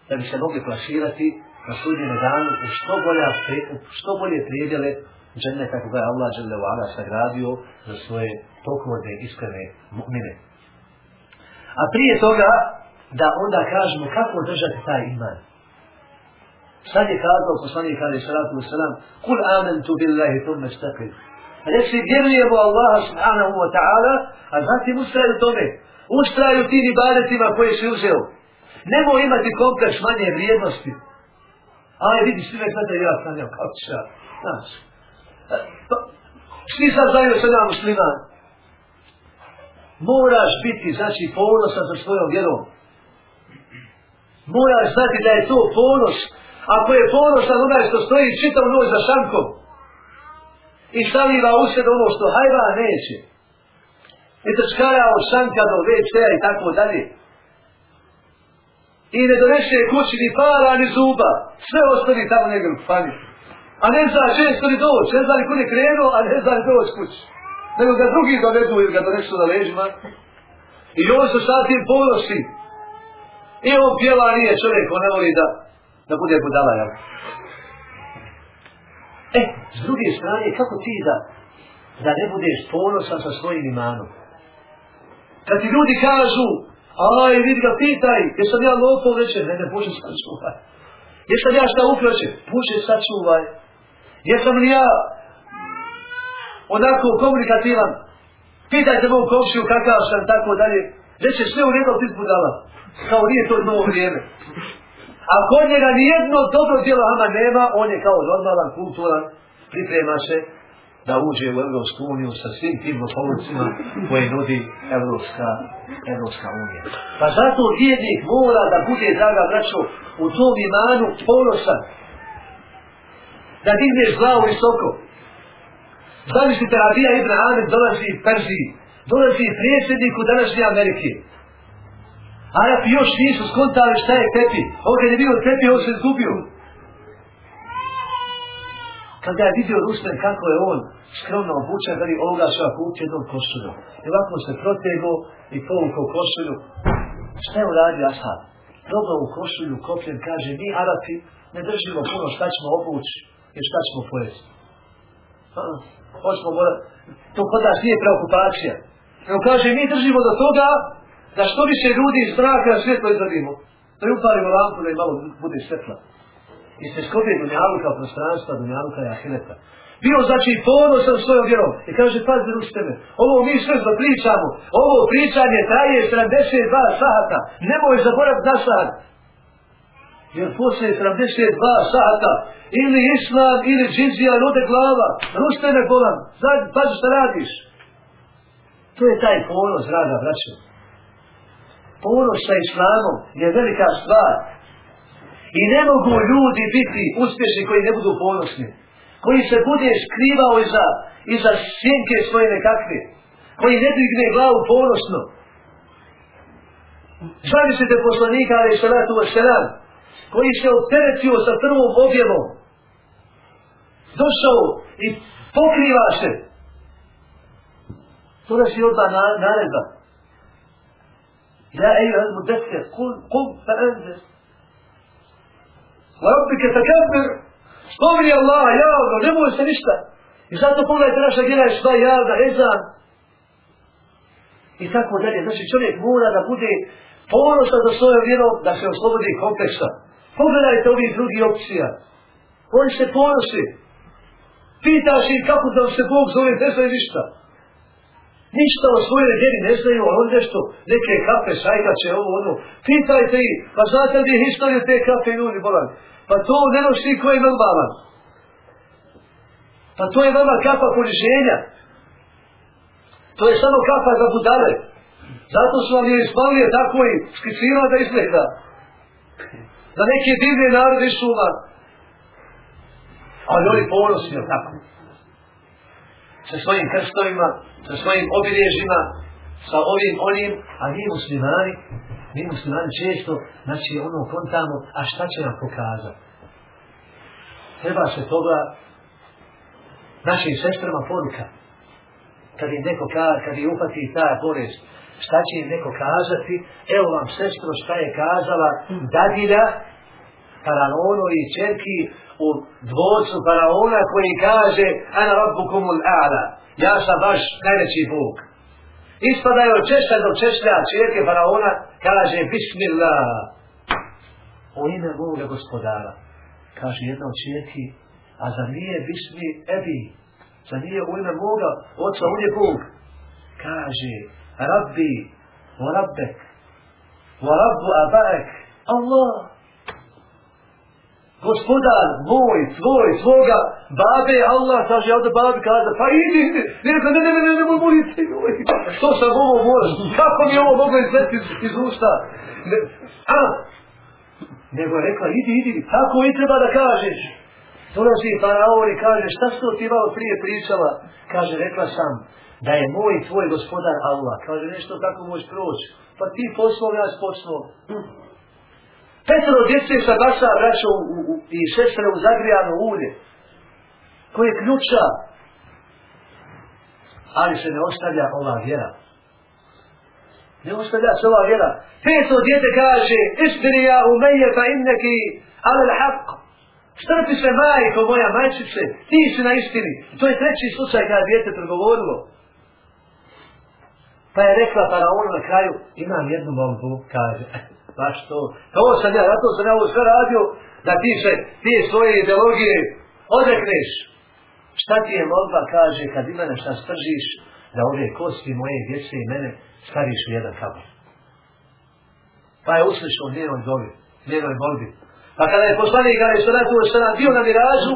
da bi se mogli plasirati na sudnjem danu u što, bolja, u što bolje prijedjele džene kako ga je Allah dželle u sagradio za svoje pokorne, iskrene mu'mine. A prije toga, da onda kažemo kako držati taj iman. Sad je kazao poslanik Ali Salatu Wasalam, Kul amentu billahi thumme stakri. Reci, vjerujemo Allaha subhanahu wa ta'ala, a zatim ustraju tome. Ustraju tim ibadetima koje si uzeo. Nemoj imati kompleks manje vrijednosti. Ali vidi, svi me gledaju, ja sam jel, kako će ja, znaš. E, pa, svi sad znaju se da musliman. Moraš biti, znači, ponosan za svojom vjerom. Moraš znati da je to ponos. Ako je ponosan onaj što stoji čitav noć za šankom i staviva u sebe ono što hajba neće. I trčkaja od šanka do WC-a i tako dalje. I ne donese kući ni para ni zuba. Sve ostavi tamo negdje u fani. A ne zna često ni doći. Ne zna ni kod je krenuo, a ne zna ni doći kući. Nego ga drugi dovedu ili ga donesu na ležima. I on se sad tim ponosi. I on pjeva nije čovjek, on ne voli da, da bude budala, jel? E, s druge strane, kako ti da, da ne budeš ponosan sa svojim imanom? Kad ti ljudi kažu, aj, vidi ga, pitaj, jesam ja lopo veće? Ne, ne, Bože, sačuvaj. Jesam ja šta ukraće? Bože, sačuvaj. Jesam li ja onako komunikativan? Pitajte moj komšiju kakav sam, tako dalje. Reće sve u redu, ti budala kao nije to novo vrijeme. A kod njega nijedno dobro djelo ama nema, on je kao normalan, kulturan, priprema se da uđe u Evropsku uniju sa svim tim lopovucima koje nudi Evropska, Evropska unija. Pa zato vjernik mora da bude, draga braćo, u tom imanu ponosan. Da digneš glavu visoko. Zamislite, Rabija Ibn Amir dolazi iz Perziji, dolazi predsjedniku današnje Amerike. Arapi još nisu skontali šta je tepi. Ovo kad je bio tepi, ovo se izgubio. Kad ga je vidio Ruslen kako je on skromno obučen, veli ovoga ću ja kupiti jednom košulju. I ovako se protego i povukao košulju. Šta je uradio Asad? Probao u košulju, kopljen, kaže, mi Arapi ne držimo puno šta ćemo obući i šta ćemo pojesti. Pa, hoćemo morati. To kod nas nije preokupacija. Evo kaže, mi držimo do toga da što više ljudi iz straka na svjetlo izradimo. Da ju upalimo lampu da im malo bude svetla. I se skopi dunjaluka prostranstva, dunjaluka i ahireta. bio znači ponosan svojom vjerom. I kaže, pazi me, ovo mi sve što pričamo, ovo pričanje traje 72 sata, nemoj zaboraviti na sat. Jer poslije 72 sata, ili islam, ili džizija, rode glava, Rusteme bolan, pazi šta radiš. To je taj ponos, rada, braćo. Ponos sa islamom je velika stvar. I ne mogu ljudi biti uspješni koji ne budu ponosni koji se bude skrivao iza, iza sjenke svoje nekakve, koji ne digne glavu ponosno. Zamislite poslanika, ali je salatu wasalam, koji se opteretio sa prvom objevom, došao i pokriva se. To nas je odmah na, naredba. يا أيها المدثر deske, قم فأنذر وربك فكبر Wa rabbike takabir, Spomni Allah javno, ne može se ništa. I zato pogledajte naša djela je javna, ezan. I tako dalje. Znači čovjek mora da bude ponosan za svoje vjero, da se oslobodi kompleksa. Pogledajte ovih drugih opcija. Oni se ponosi. Pitaš im kako da se Bog zove, ne zove ništa. Ništa o svojoj vjeri ne znaju, a onda što neke kape šajkače, ovo, ono. Pitajte ih, pa znate li historiju te kafe ljudi, bolan? Pa to ne nosi ko je normalan. Pa to je vama kapa poniženja. To je samo kapa za budale. Zato su vam je ispalije tako i skicirao da izgleda. Da neke divne narode su vam. Ali oni ponosni tako. Sa svojim krstovima, sa svojim obilježima, sa ovim onim, a mi muslimani, mi muslimani često, znači ono kontamo, a šta će nam pokazati? Treba se toga našim sestrama poruka. Kad im neko kaže, kad im upati ta bolest, šta će im neko kazati? Evo vam sestro šta je kazala dadilja faraonu i čerki u dvocu faraona koji kaže ana rabbukumul a'la. Ja sam vaš najveći Bog. Ispada je od češlja do češlja čirke faraona kaže bismillah u ime Boga gospodara kaže jedna od čirki, a za nije bismi ebi za nije u ime Boga oca on je Bog kaže rabbi wa rabbek wa rabbu abaek Allah gospodar moj, svoj, svoga, babe, Allah, kaže, ja od babi kaza, pa idi, ne, ne, ne, ne, ne, ne, ne, moj, moj, moj, što sam ovo moj, kako mi ovo moglo izvesti iz, iz usta, ne, a, nego je rekla, idi, idi, tako i treba da kažeš, dolazi faraon i kaže, šta što ti malo prije pričala, kaže, rekla sam, da je moj, tvoj gospodar Allah, kaže, nešto tako možeš proći, pa ti poslao, ja sam hm. Petro djece sa basa vraća u, u, u, i sestre u zagrijano ulje. Koje ključa. Ali se ne ostavlja ova vjera. Ne ostavlja se ova vjera. Petro djete kaže, istini ja umeje fa inneki ale l'haq. Strpi se majko moja majčice, ti si na istini. To je treći slučaj kada djete progovorilo. Pa je rekla faraonu na kraju, imam jednu molbu, kaže, baš to. Ovo sam ja, zato sam ja ovo sve radio, da ti se, ti svoje ideologije odrekneš. Šta ti je molba, kaže, kad ima nešto stržiš, da ove kosti moje djece i mene staviš u jedan kabor. Pa je uslišao njenoj dobi, njenoj molbi. Pa kada je poslanik, kada je salatu wassalam bio na miražu,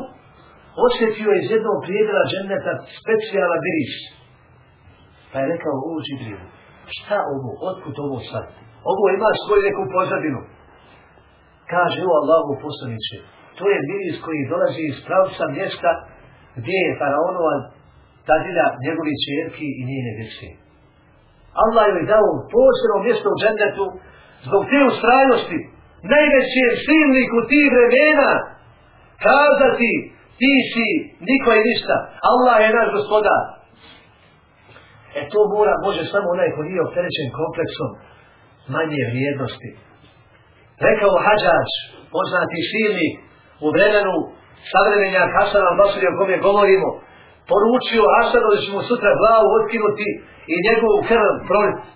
osjetio je iz jednog prijedela dženneta specijala miris. Pa je rekao, u Džibrilu, šta ovo, otkud ovo sad? Ovo ima svoju neku pozadinu. Kaže u Allahu poslaniče, to je miris koji dolazi iz pravca mjesta gdje je faraonova tadina njegovi čerki i njene djece. Allah joj dao posebno mjesto u džendetu zbog te ustrajnosti, najveće silniku ti vremena, kazati ti si niko i ništa, Allah je naš gospodar. E to mora, može samo onaj ko nije opterećen kompleksom manje vrijednosti. Rekao Hadžač, poznati silnik, u vremenu savremenja Hasana Basri o kome govorimo, poručio Hasanu da ćemo sutra glavu otkinuti i njegovu krv proliti.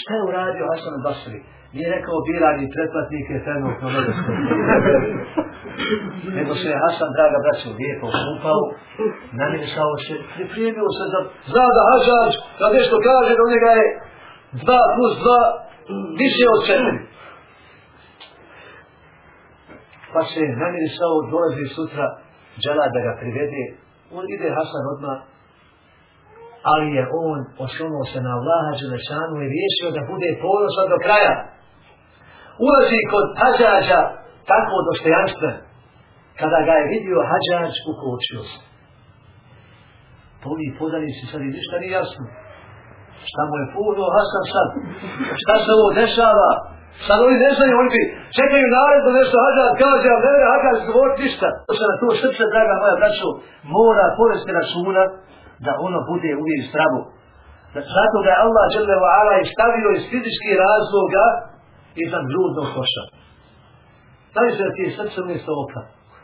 Šta je uradio Hasan Basri? Nije rekao birani pretplatnike trenutno nedosto. Nego se je Hasan, draga braćo, lijepo upao, namirisao se, pripremio se za, zna da Hažač, kad nešto kaže, do njega je dva plus dva, više od četiri. Pa se namirisao, dolazi sutra, džela da ga privede, on ide Hasan odmah, ali je on oslonuo se na Allaha Đelešanu i riješio da bude ponosan do kraja. Ulazi kod Hadžađa tako dostojanstven. Kada ga je vidio Hadžađ, ukočio se. Pa oni podanici sad i ništa nije jasno. Šta mu je furno Hasan sad? Šta se ovo dešava? Sad oni ne znaju, oni bi čekaju nared da nešto Hadžađ kaže, a ne, Hadžađ se vodi ništa. To se na to srce, draga moja braćo, mora povesti računa da ono bude uvijek zdravo. Zato da je Allah žele wa ala i stavio iz fizičkih razloga iznad grudnog koša. Stavi se ti srce umjesto oka,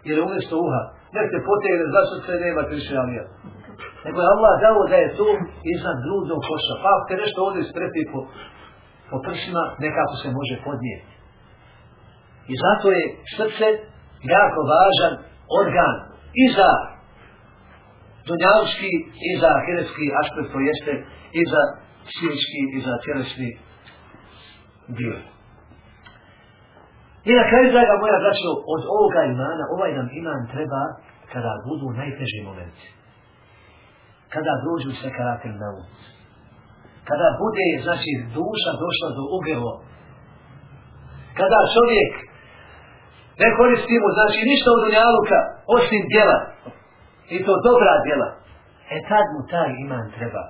jer je umjesto uha. Nek te potegne zašto se nema više alija. Nego je Allah dao da je to iznad grudnog koša. Pa ako te nešto ovdje ispreti po, po prsima, nekako se može podnijeti. I zato je srce jako važan organ i za dunjavski i za ahiretski aspekt, to jeste i za psihički i za tjelesni dio. I na kraju, draga moja braćo, od ovoga imana, ovaj nam iman treba kada budu najteži momenti. Kada dođu se karakter na. Kada bude, znači, duša došla do ugevo. Kada čovjek ne koristi mu, znači, ništa od unjaluka, osim djela, I to dobra djela. E tad mu taj iman treba.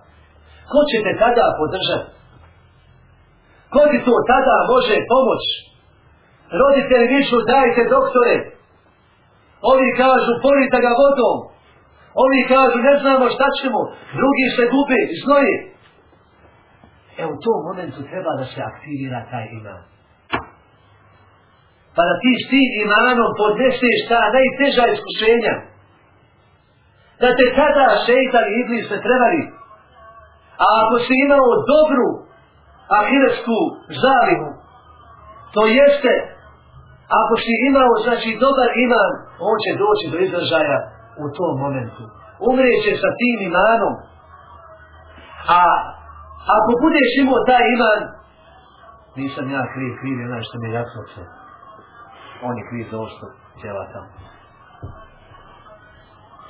Ko će te tada podržati? Ko ti to tada može pomoći? Roditelji viču dajte doktore. Ovi kažu polite ga vodom. Ovi kažu ne znamo šta ćemo. Drugi se gubi, znoji. E u tom momentu treba da se aktivira taj iman. Pa da ti s tim imanom podneseš ta najteža iskušenja da te tada šeitan i iblis ne trebali. A ako si imao dobru ahiretsku zalimu, to jeste, ako si imao, znači, dobar iman, on će doći do izražaja u tom momentu. Umrijeće sa tim imanom. A ako budeš imao taj iman, nisam ja kriv, kriv je onaj što mi je jasno sve. On je kriv za ošto djela tamo.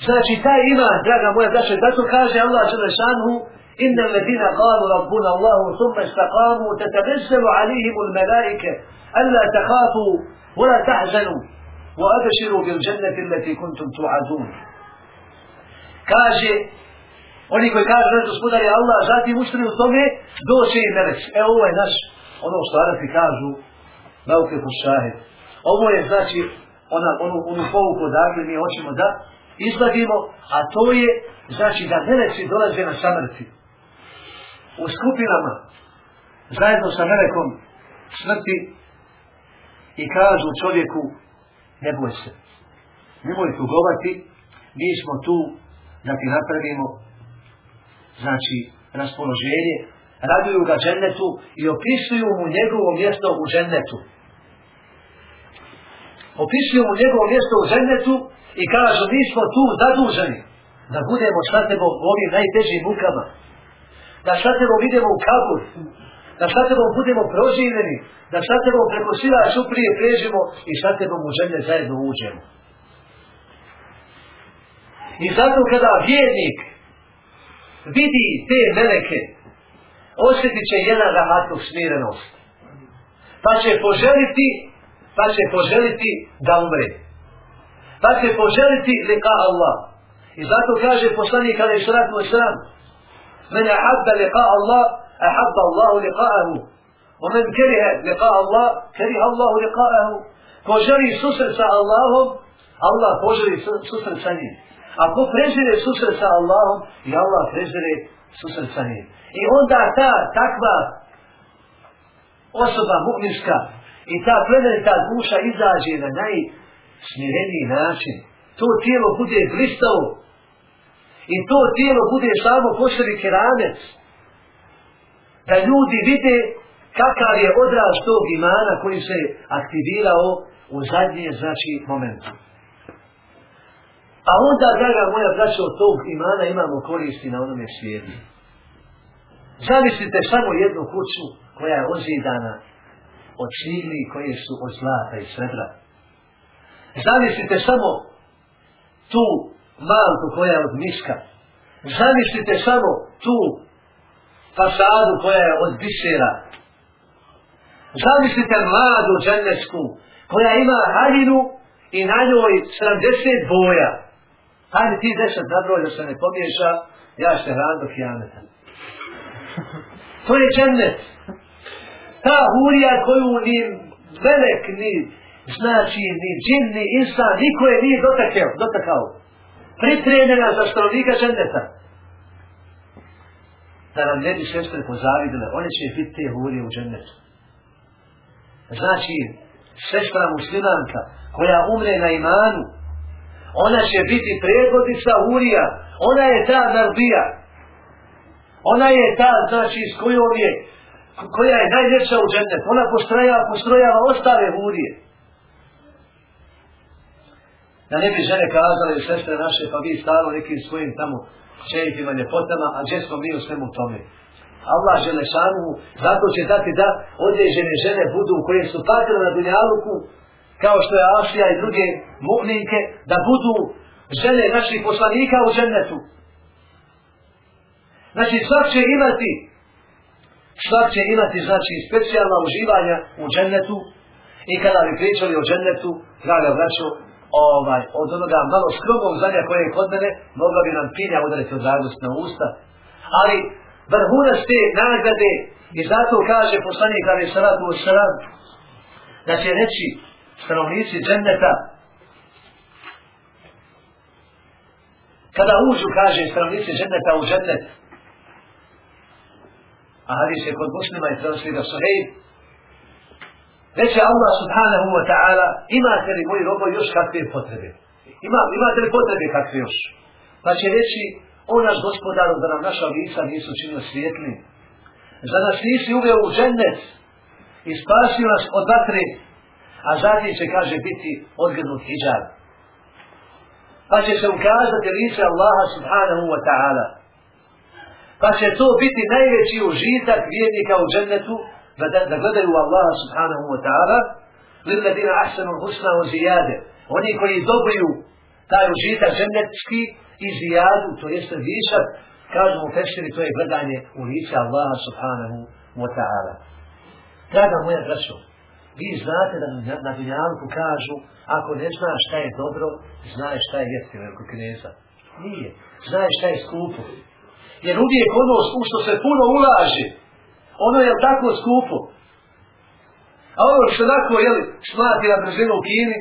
Znači, taj iman, draga moja braća, zato kaže Allah Želešanhu, Inna ledina qalu rabbuna Allahu thumma istaqamu tatanazzalu alihim al-malaike alla takhafu wa la tahzanu wa abshiru bil jannati allati kuntum tu'adun. Kaže oni koji kažu da gospodar je Allah, zatim uštri u tome, doće i melec. E ovo je naš, ono što Arapi kažu, nauke po šahid. Ovo je znači, ona, onu, onu povuku odakle mi hoćemo da izvadimo, a to je, znači da meleci dolaze na samrti. U skupinama, zajedno sa melekom smrti i kažu čovjeku, ne boj se, nemoj tugovati, mi smo tu da ti napravimo, znači, raspoloženje, raduju ga džennetu i opisuju mu njegovo mjesto u džennetu. Opisuju mu njegovo mjesto u džennetu i kažu mi smo tu zaduženi da budemo sa tebom u ovim najtežim mukama. Da sa tebom idemo u kabur da sa tebom budemo proživljeni. Da sa tebom preko sila šuprije prežimo i sa tebom u žene zajedno uđemo. I zato kada vjernik vidi te meleke osjetit će jedan rahatnog smirenost. Pa će poželiti pa će poželiti da umre pa će poželiti lika Allah. I zato kaže poslanik ali sratu i sram, men ahabba lika Allah, ahabba Allahu likaahu. O men kerihe lika Allah, kerihe Allahu likaahu. Ko želi susret sa Allahom, Allah poželi susret sa njim. Ako prezire susret sa Allahom, i Allah prezire susret sa njim. I onda ta takva osoba mu'minska i ta plemenita duša izađe na naj, smireniji način. To tijelo bude blistavo. I to tijelo bude samo po keramec. da ljudi vide kakav je odraz tog imana koji se aktivirao u zadnje, znači, momentu. A onda, draga moja braća, od tog imana imamo koristi na onome svijetu. Zamislite samo jednu kuću koja je ozidana od cigli koje su od zlata i srebra. Zamislite samo tu malku koja je od miska. Zamislite samo tu fasadu koja je od bisera. Zamislite mladu džennesku koja ima haljinu i na njoj 70 boja. Hajde ti deset nabroj da se ne pomiješa, ja se hran do kijameta. To je džennet. Ta hurija koju ni velek, ni znači, ni džin, ni insan, niko je nije dotakao. dotakao. Pritrenjena za stanovnika dženneta. Da nam ne bi sestre pozavidile, one će biti te hurije u džennetu. Znači, sestra muslimanka koja umre na imanu, ona će biti predvodnica hurija, ona je ta narbija, ona je ta, znači, s kojom je, koja je najljepša u džennet, ona postrojava, postrojava ostale hurije. Da ne bi žene kazale, sestre naše, pa vi stalo nekim svojim tamo čejitima, ljepotama, a gdje smo mi u svemu tome. Allah žele šanu, zato će dati da određene žene budu koje su patile na dunjaluku, kao što je Asija i druge mu'minke, da budu žene naših poslanika u džennetu. Znači svak će imati svak će imati znači specijalna uživanja u džennetu i kada bi pričali o džennetu, draga braćo, ovaj, od onoga malo skromog zadnja koje je kod mene, mogla bi nam pinja udariti od radost na usta, ali vrhunac te nagrade i zato kaže poslanik ali salatu u salam da će reći stanovnici dženneta kada uđu kaže stanovnici dženneta u džennet a hadis je kod muslima i prenosli da su Reče Allah subhanahu wa ta'ala imate li moji robo još kakve potrebe? Ima, imate li potrebe kakve još? Pa će reći o naš gospodaru da nam naša lica nisu činili svijetli. Za nas nisi uveo u džennet i spasio nas od vatre? A zatim će kaže biti odgrnut hijab. Pa će se ukazati lice Allaha subhanahu wa ta'ala. Pa će to biti najveći užitak vjernika u džennetu da, da gledaju Allaha subhanahu wa ta'ala lilladina ahsanu husna u zijade oni koji dobiju taj užitak džennetski i zijadu, to jeste višak kažu mu fešeri, to je gledanje u lice Allaha subhanahu wa ta'ala. Draga moja braćo vi znate da na, na dunjalku kažu ako ne znaš šta je dobro znaš šta je jeftino kod kineza. nije, znaš šta je skupo. Jer uvijek ono u što se puno ulaže, ono je tako skupo. A ono što tako, jel, smati na brzinu u Kini,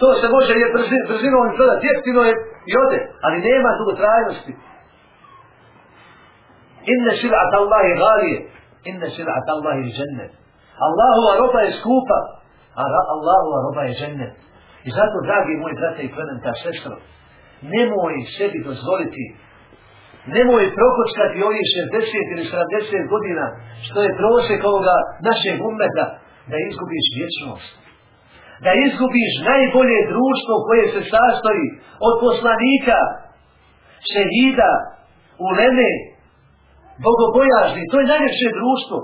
to se može je brzin, brzinom on sada jeftino je i ode, ali nema dugo trajnosti. Inne sil'at Allahi galije, inne sil'at Allahi džennet. Allahova roba je skupa, a Allahova roba je džennet. I zato, dragi moji brate i plementa sestro, nemoj sebi dozvoliti nemoj prokočkati ovih 60 ili 70 godina, što je prosek ovoga našeg umeta, da izgubiš vječnost. Da izgubiš najbolje društvo koje se sastoji od poslanika, šehida, uleme, bogobojažni. To je najljepše društvo.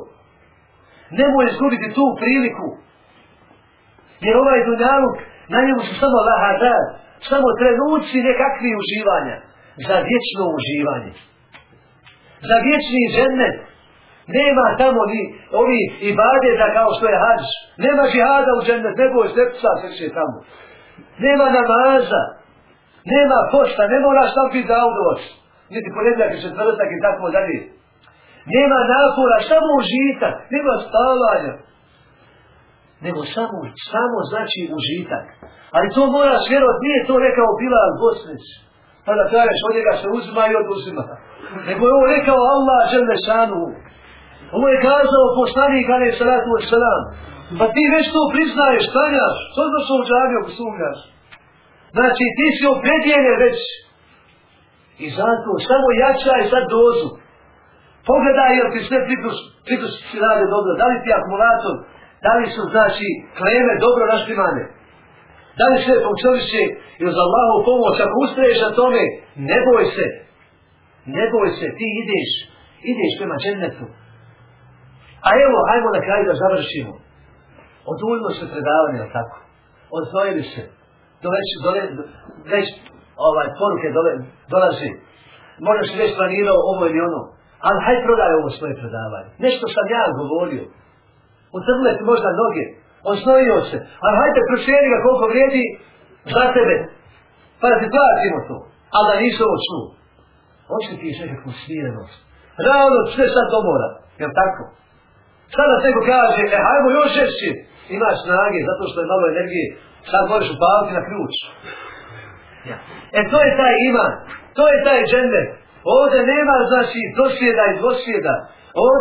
Nemoj izgubiti tu priliku. Jer ovaj dunjaluk, na njemu su samo lahadar, samo trenuci nekakvi uživanja za vječno uživanje. Za vječni džennet. Nema tamo ni ovi ibadeta kao što je hađ. Nema žihada u džennet, nego je srca srce tamo. Nema namaza. Nema pošta, ne moraš tam biti za autos. Niti ponedljak i četvrtak i tako dalje. Nema napora, samo užitak. Nema spavanja. Nego samo, samo znači užitak. Ali to moraš vjerovat, nije to rekao Bilal Bosnić pa da kažeš od njega se uzima i oduzima. Nego je ovo rekao Allah žele šanu. Ovo je kazao poslanik ali salatu wa salam. Pa ti već to priznaješ, stanjaš, što da se uđavio ako sumnjaš. Znači ti si opredjenje već. I zato samo jačaj sad dozu. Pogledaj jel ti sve ciklus, si rade dobro, da li ti akumulator, da li su znači kleme dobro naštimane, da li sve funkcioniše i uz Allahu pomoć, ako ustraješ na tome, ne boj se, ne boj se, ti ideš, ideš prema džennetu. A evo, hajmo na kraju da završimo. Odujmo se predavanje, tako? Odvojili se. Doveć, dole, već ovaj, poruke dole, dolazi. Možda si već planirao ovo ili ono. Ali hajde prodaj ovo svoje predavanje. Nešto sam ja govorio. Utrle ti možda noge. Osnovio se. Ali hajde proširi ga koliko vrijedi za tebe. Pa da ti platimo to. Ali da nisu ovo čuo. Oči ti nekakvu smirenost. Ravno sve sad to mora. Jel tako? Sada neko kaže, e, hajmo još žešće. Imaš snage, zato što je malo energije. Sad možeš upaviti na ključ. Ja. E, to je taj iman. To je taj džender. Ovdje nema, znači, dosjeda i dosjeda. Ovdje